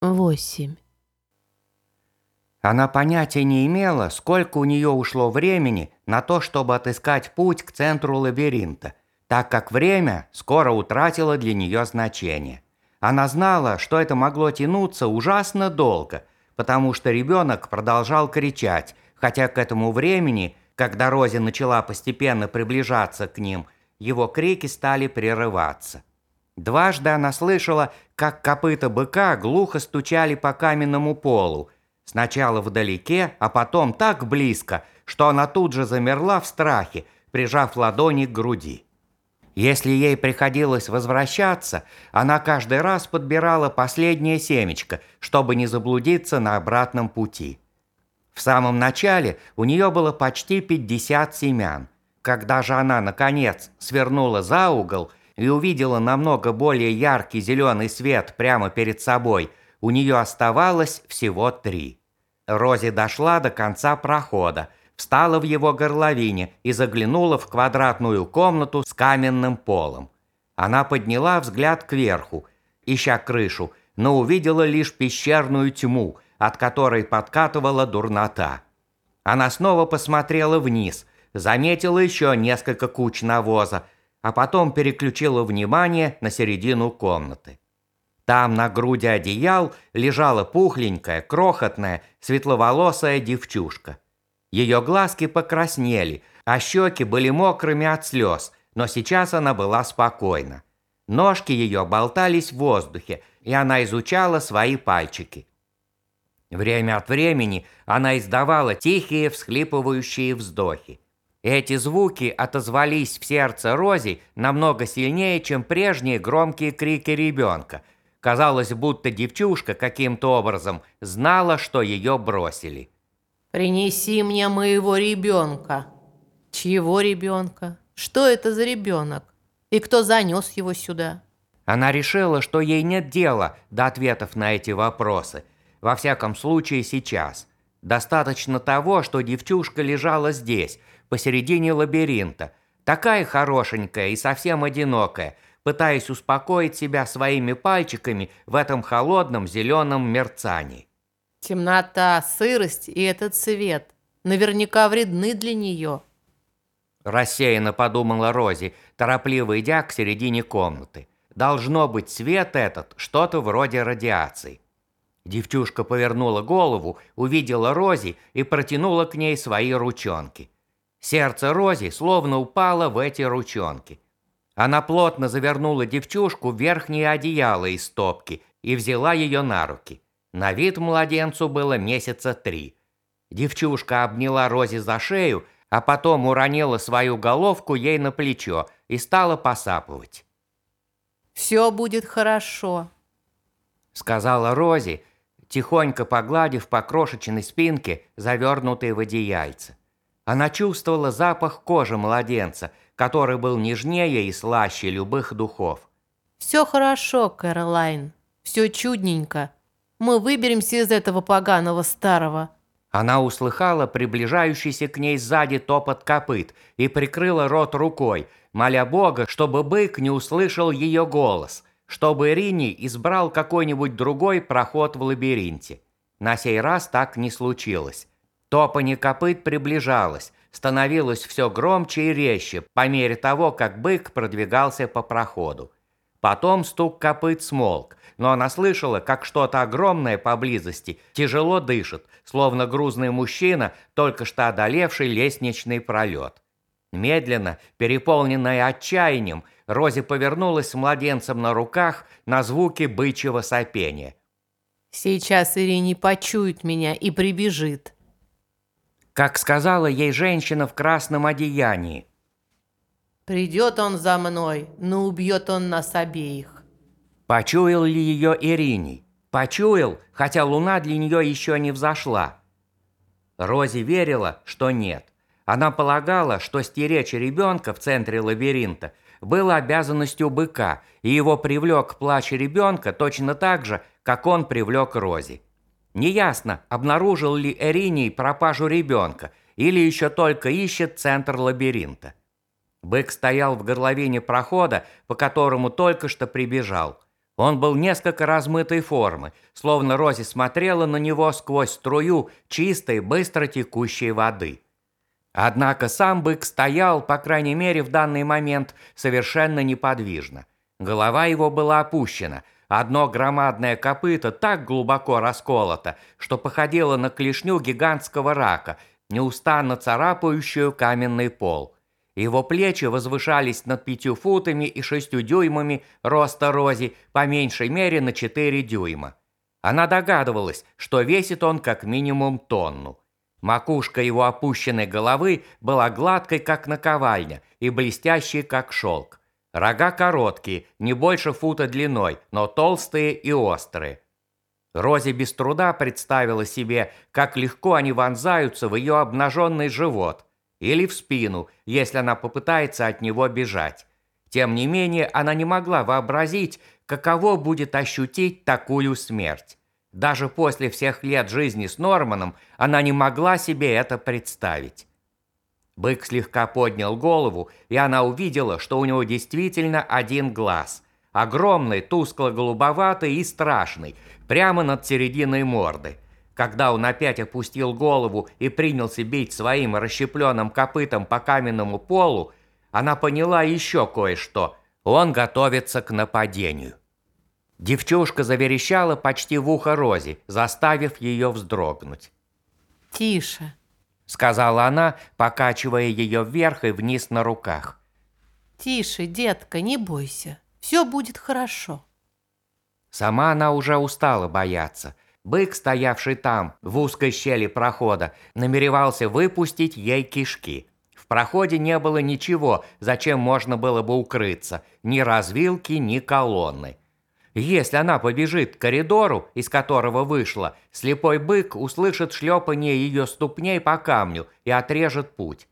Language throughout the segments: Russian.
восемь. Она понятия не имела, сколько у нее ушло времени на то, чтобы отыскать путь к центру лабиринта, так как время скоро утратило для нее значение. Она знала, что это могло тянуться ужасно долго, потому что ребенок продолжал кричать, хотя к этому времени, когда Рози начала постепенно приближаться к ним, его крики стали прерываться. Дважды она слышала, как копыта быка глухо стучали по каменному полу, сначала вдалеке, а потом так близко, что она тут же замерла в страхе, прижав ладони к груди. Если ей приходилось возвращаться, она каждый раз подбирала последнее семечко, чтобы не заблудиться на обратном пути. В самом начале у нее было почти 50 семян. Когда же она, наконец, свернула за угол – и увидела намного более яркий зеленый свет прямо перед собой, у нее оставалось всего три. Рози дошла до конца прохода, встала в его горловине и заглянула в квадратную комнату с каменным полом. Она подняла взгляд кверху, ища крышу, но увидела лишь пещерную тьму, от которой подкатывала дурнота. Она снова посмотрела вниз, заметила еще несколько куч навоза, а потом переключила внимание на середину комнаты. Там на груди одеял лежала пухленькая, крохотная, светловолосая девчушка. Ее глазки покраснели, а щеки были мокрыми от слез, но сейчас она была спокойна. Ножки ее болтались в воздухе, и она изучала свои пальчики. Время от времени она издавала тихие всхлипывающие вздохи. Эти звуки отозвались в сердце Рози намного сильнее, чем прежние громкие крики ребенка. Казалось, будто девчушка каким-то образом знала, что ее бросили. «Принеси мне моего ребенка». «Чьего ребенка? Что это за ребенок? И кто занес его сюда?» Она решила, что ей нет дела до ответов на эти вопросы. Во всяком случае, сейчас. Достаточно того, что девчушка лежала здесь, посередине лабиринта, такая хорошенькая и совсем одинокая, пытаясь успокоить себя своими пальчиками в этом холодном зеленом мерцании. Темнота, сырость и этот цвет наверняка вредны для нее. Рассеянно подумала Рози, торопливо идя к середине комнаты. Должно быть свет этот, что-то вроде радиации. Девчушка повернула голову, увидела Рози и протянула к ней свои ручонки. Сердце Рози словно упало в эти ручонки. Она плотно завернула девчушку в верхнее одеяло из стопки и взяла ее на руки. На вид младенцу было месяца три. Девчушка обняла Рози за шею, а потом уронила свою головку ей на плечо и стала посапывать. «Все будет хорошо», — сказала Рози, тихонько погладив по крошечной спинке, завернутой в одеяльце. Она чувствовала запах кожи младенца, который был нежнее и слаще любых духов. «Все хорошо, Кэролайн. Все чудненько. Мы выберемся из этого поганого старого». Она услыхала приближающийся к ней сзади топот копыт и прикрыла рот рукой, моля Бога, чтобы бык не услышал ее голос, чтобы Рини избрал какой-нибудь другой проход в лабиринте. На сей раз так не случилось. Топанье копыт приближалось, становилось все громче и резче по мере того, как бык продвигался по проходу. Потом стук копыт смолк, но она слышала, как что-то огромное поблизости тяжело дышит, словно грузный мужчина, только что одолевший лестничный пролет. Медленно, переполненная отчаянием, Рози повернулась с младенцем на руках на звуки бычьего сопения. «Сейчас Ирине почует меня и прибежит», как сказала ей женщина в красном одеянии. «Придет он за мной, но убьет он нас обеих». Почуял ли ее Ириней? Почуял, хотя луна для нее еще не взошла. Рози верила, что нет. Она полагала, что стеречь ребенка в центре лабиринта было обязанностью быка, и его привлек плач ребенка точно так же, как он привлек Рози. Неясно, обнаружил ли Эриний пропажу ребенка или еще только ищет центр лабиринта. Бык стоял в горловине прохода, по которому только что прибежал. Он был несколько размытой формы, словно Рози смотрела на него сквозь струю чистой, быстро текущей воды. Однако сам бык стоял, по крайней мере в данный момент, совершенно неподвижно. Голова его была опущена, одно громадное копыто так глубоко расколото, что походило на клешню гигантского рака, неустанно царапающую каменный пол – его плечи возвышались над пятью футами и шестью дюймами роста Рози, по меньшей мере на четыре дюйма. Она догадывалась, что весит он как минимум тонну. Макушка его опущенной головы была гладкой, как наковальня, и блестящей, как шелк. Рога короткие, не больше фута длиной, но толстые и острые. Рози без труда представила себе, как легко они вонзаются в ее обнаженный живот – или в спину, если она попытается от него бежать. Тем не менее, она не могла вообразить, каково будет ощутить такую смерть. Даже после всех лет жизни с Норманом она не могла себе это представить. Бык слегка поднял голову, и она увидела, что у него действительно один глаз. Огромный, тускло-голубоватый и страшный, прямо над серединой морды – когда он опять опустил голову и принялся бить своим расщепленным копытом по каменному полу, она поняла еще кое-что. Он готовится к нападению. Девчушка заверещала почти в ухо Рози, заставив ее вздрогнуть. «Тише», — сказала она, покачивая ее вверх и вниз на руках. «Тише, детка, не бойся. Все будет хорошо». Сама она уже устала бояться. Бык, стоявший там, в узкой щели прохода, намеревался выпустить ей кишки. В проходе не было ничего, зачем можно было бы укрыться, ни развилки, ни колонны. Если она побежит к коридору, из которого вышла, слепой бык услышит шлепание ее ступней по камню и отрежет путь.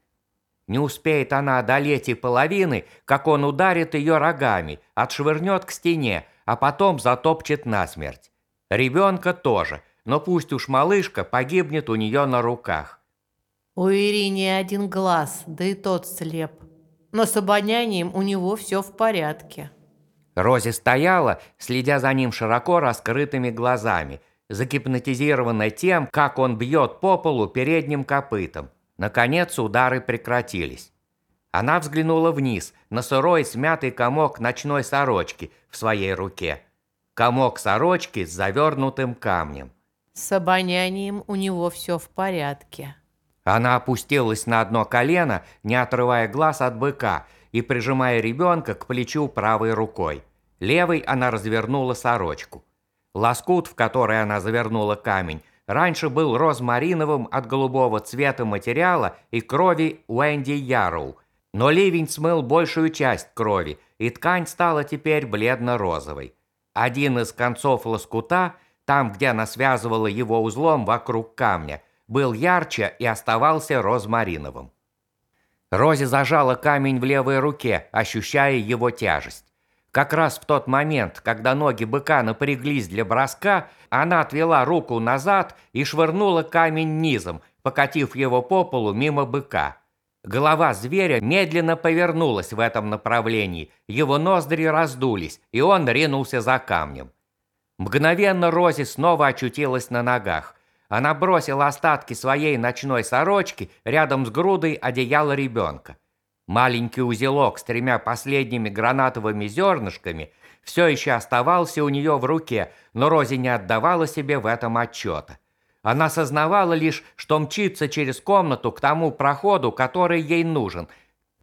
Не успеет она одолеть и половины, как он ударит ее рогами, отшвырнет к стене, а потом затопчет насмерть. Ребенка тоже, но пусть уж малышка погибнет у нее на руках. У Ирини один глаз, да и тот слеп. Но с обонянием у него все в порядке. Рози стояла, следя за ним широко раскрытыми глазами, загипнотизированная тем, как он бьет по полу передним копытом. Наконец удары прекратились. Она взглянула вниз на сырой смятый комок ночной сорочки в своей руке – комок сорочки с завернутым камнем. С обонянием у него все в порядке. Она опустилась на одно колено, не отрывая глаз от быка и прижимая ребенка к плечу правой рукой. Левой она развернула сорочку. Лоскут, в который она завернула камень, раньше был розмариновым от голубого цвета материала и крови Уэнди Яроу, но ливень смыл большую часть крови, и ткань стала теперь бледно-розовой. Один из концов лоскута, там, где она связывала его узлом вокруг камня, был ярче и оставался розмариновым. Рози зажала камень в левой руке, ощущая его тяжесть. Как раз в тот момент, когда ноги быка напряглись для броска, она отвела руку назад и швырнула камень низом, покатив его по полу мимо быка. Голова зверя медленно повернулась в этом направлении, его ноздри раздулись, и он ринулся за камнем. Мгновенно Рози снова очутилась на ногах. Она бросила остатки своей ночной сорочки рядом с грудой одеяла ребенка. Маленький узелок с тремя последними гранатовыми зернышками все еще оставался у нее в руке, но Рози не отдавала себе в этом отчета. Она сознавала лишь, что мчится через комнату к тому проходу, который ей нужен.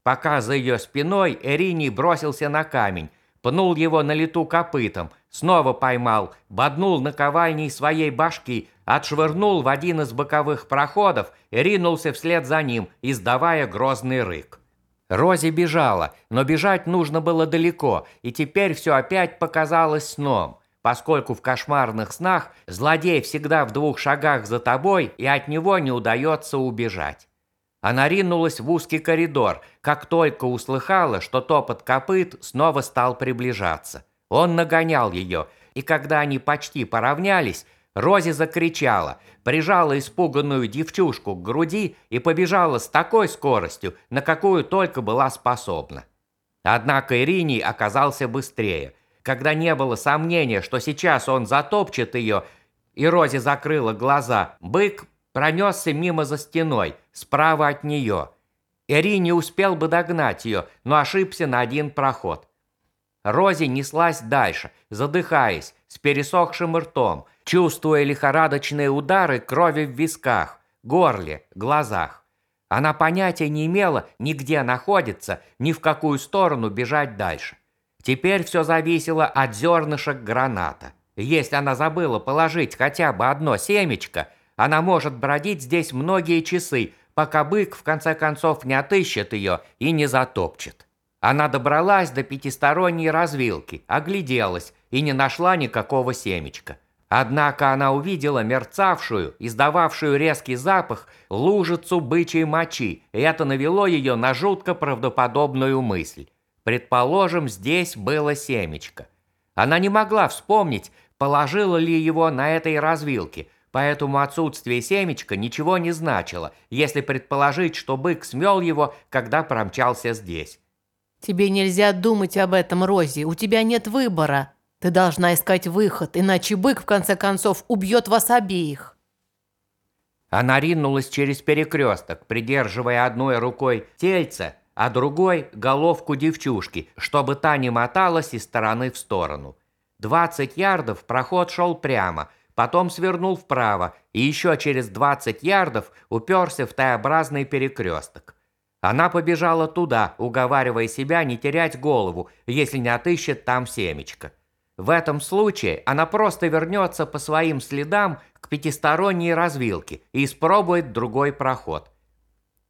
Пока за ее спиной Эрини бросился на камень, пнул его на лету копытом, снова поймал, боднул наковальней своей башки, отшвырнул в один из боковых проходов и ринулся вслед за ним, издавая грозный рык. Рози бежала, но бежать нужно было далеко, и теперь все опять показалось сном – поскольку в кошмарных снах злодей всегда в двух шагах за тобой, и от него не удается убежать. Она ринулась в узкий коридор, как только услыхала, что топот копыт снова стал приближаться. Он нагонял ее, и когда они почти поравнялись, Рози закричала, прижала испуганную девчушку к груди и побежала с такой скоростью, на какую только была способна. Однако Ирини оказался быстрее – когда не было сомнения, что сейчас он затопчет ее, и Рози закрыла глаза, бык пронесся мимо за стеной, справа от нее. Эри не успел бы догнать ее, но ошибся на один проход. Рози неслась дальше, задыхаясь, с пересохшим ртом, чувствуя лихорадочные удары крови в висках, горле, глазах. Она понятия не имела ни где находится, ни в какую сторону бежать дальше. Теперь все зависело от зернышек граната. Если она забыла положить хотя бы одно семечко, она может бродить здесь многие часы, пока бык в конце концов не отыщет ее и не затопчет. Она добралась до пятисторонней развилки, огляделась и не нашла никакого семечка. Однако она увидела мерцавшую, издававшую резкий запах, лужицу бычьей мочи, и это навело ее на жутко правдоподобную мысль. Предположим, здесь было семечко. Она не могла вспомнить, положила ли его на этой развилке, поэтому отсутствие семечка ничего не значило, если предположить, что бык смел его, когда промчался здесь. Тебе нельзя думать об этом, Рози, у тебя нет выбора. Ты должна искать выход, иначе бык, в конце концов, убьет вас обеих. Она ринулась через перекресток, придерживая одной рукой тельце, а другой – головку девчушки, чтобы та не моталась из стороны в сторону. Двадцать ярдов проход шел прямо, потом свернул вправо и еще через двадцать ярдов уперся в Т-образный перекресток. Она побежала туда, уговаривая себя не терять голову, если не отыщет там семечко. В этом случае она просто вернется по своим следам к пятисторонней развилке и испробует другой проход.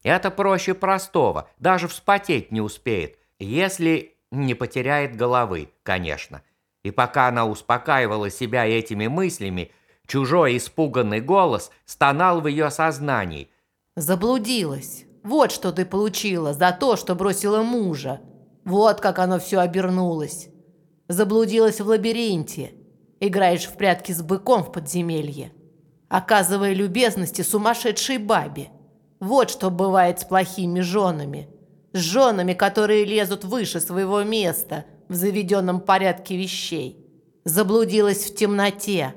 Это проще простого, даже вспотеть не успеет, если не потеряет головы, конечно. И пока она успокаивала себя этими мыслями, чужой испуганный голос стонал в ее сознании. «Заблудилась. Вот что ты получила за то, что бросила мужа. Вот как оно все обернулось. Заблудилась в лабиринте. Играешь в прятки с быком в подземелье. Оказывая любезности сумасшедшей бабе. Вот что бывает с плохими женами. С женами, которые лезут выше своего места в заведенном порядке вещей. Заблудилась в темноте.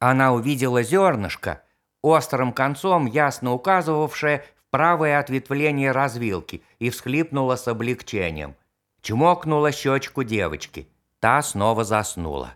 Она увидела зернышко, острым концом ясно указывавшее в правое ответвление развилки, и всхлипнула с облегчением. Чмокнула щечку девочки. Та снова заснула.